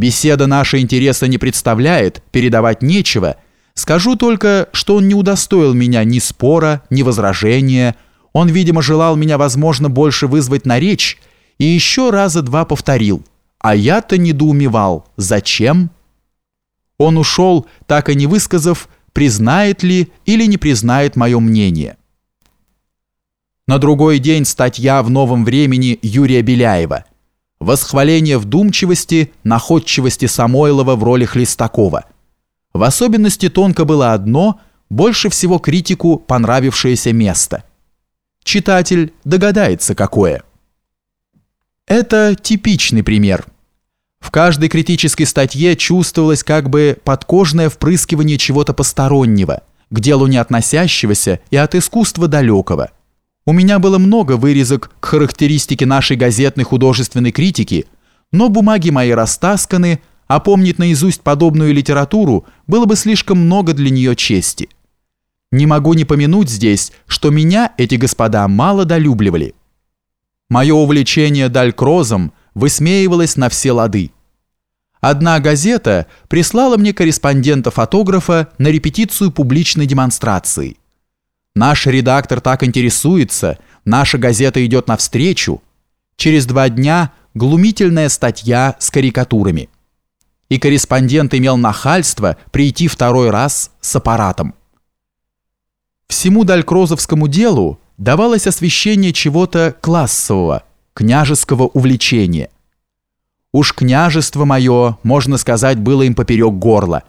Беседа наша интереса не представляет, передавать нечего. Скажу только, что он не удостоил меня ни спора, ни возражения. Он, видимо, желал меня, возможно, больше вызвать на речь, и еще раза два повторил. А я-то недоумевал. Зачем? Он ушел, так и не высказав, признает ли или не признает мое мнение. На другой день статья в «Новом времени» Юрия Беляева. Восхваление вдумчивости, находчивости Самойлова в роли Хлестакова. В особенности тонко было одно, больше всего критику понравившееся место. Читатель догадается, какое. Это типичный пример. В каждой критической статье чувствовалось как бы подкожное впрыскивание чего-то постороннего, к делу не относящегося и от искусства далекого. У меня было много вырезок к характеристике нашей газетной художественной критики, но бумаги мои растасканы, а помнить наизусть подобную литературу было бы слишком много для нее чести. Не могу не помянуть здесь, что меня эти господа мало долюбливали. Мое увлечение далькрозом высмеивалось на все лады. Одна газета прислала мне корреспондента-фотографа на репетицию публичной демонстрации. Наш редактор так интересуется, наша газета идет навстречу. Через два дня глумительная статья с карикатурами. И корреспондент имел нахальство прийти второй раз с аппаратом. Всему далькрозовскому делу давалось освещение чего-то классового, княжеского увлечения – Уж княжество мое, можно сказать, было им поперек горла.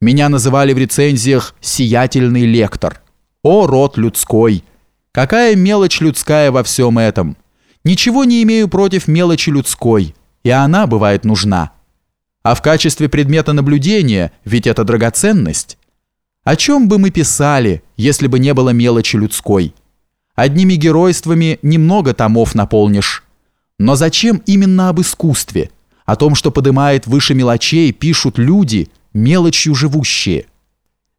Меня называли в рецензиях «сиятельный лектор». О, род людской! Какая мелочь людская во всем этом! Ничего не имею против мелочи людской, и она бывает нужна. А в качестве предмета наблюдения, ведь это драгоценность. О чем бы мы писали, если бы не было мелочи людской? Одними геройствами немного томов наполнишь. Но зачем именно об искусстве – о том, что подымает выше мелочей, пишут люди, мелочью живущие.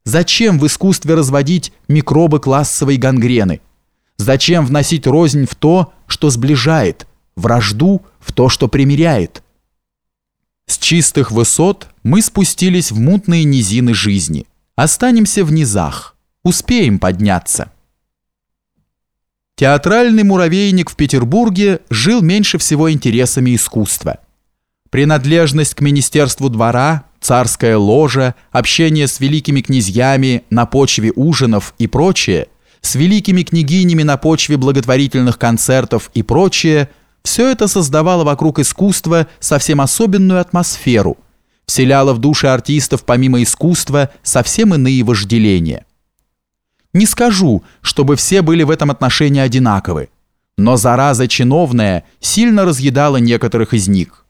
Зачем в искусстве разводить микробы классовой гангрены? Зачем вносить рознь в то, что сближает, вражду в то, что примиряет? С чистых высот мы спустились в мутные низины жизни. Останемся в низах, успеем подняться. Театральный муравейник в Петербурге жил меньше всего интересами искусства – Принадлежность к министерству двора, царская ложа, общение с великими князьями на почве ужинов и прочее, с великими княгинями на почве благотворительных концертов и прочее, все это создавало вокруг искусства совсем особенную атмосферу, вселяло в души артистов помимо искусства совсем иные вожделения. Не скажу, чтобы все были в этом отношении одинаковы, но зараза чиновная сильно разъедала некоторых из них –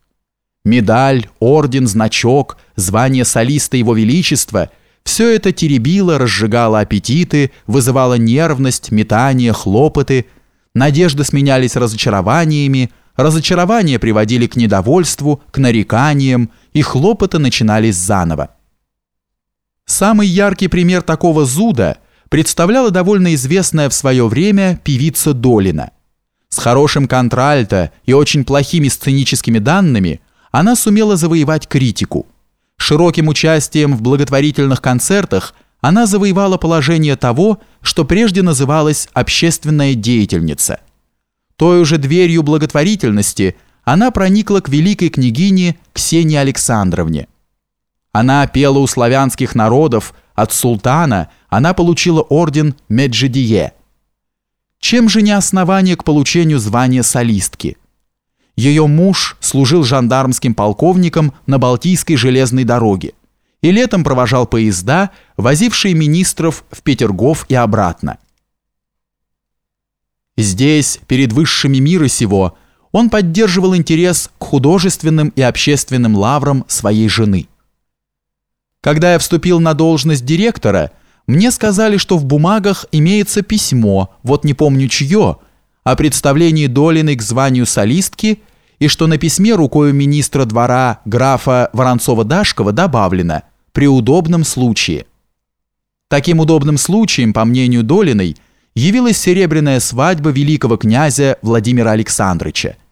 Медаль, орден, значок, звание солиста Его Величества – все это теребило, разжигало аппетиты, вызывало нервность, метание, хлопоты. Надежды сменялись разочарованиями, разочарования приводили к недовольству, к нареканиям, и хлопоты начинались заново. Самый яркий пример такого зуда представляла довольно известная в свое время певица Долина. С хорошим контральто и очень плохими сценическими данными – она сумела завоевать критику. Широким участием в благотворительных концертах она завоевала положение того, что прежде называлось «общественная деятельница». Той уже дверью благотворительности она проникла к великой княгине Ксении Александровне. Она пела у славянских народов, от султана она получила орден Меджидие. Чем же не основание к получению звания солистки – ее муж служил жандармским полковником на Балтийской железной дороге и летом провожал поезда, возившие министров в Петергоф и обратно. Здесь, перед высшими мира сего, он поддерживал интерес к художественным и общественным лаврам своей жены. Когда я вступил на должность директора, мне сказали, что в бумагах имеется письмо, вот не помню чье, о представлении Долиной к званию солистки и что на письме рукою министра двора графа Воронцова-Дашкова добавлено «при удобном случае». Таким удобным случаем, по мнению Долиной, явилась серебряная свадьба великого князя Владимира Александровича –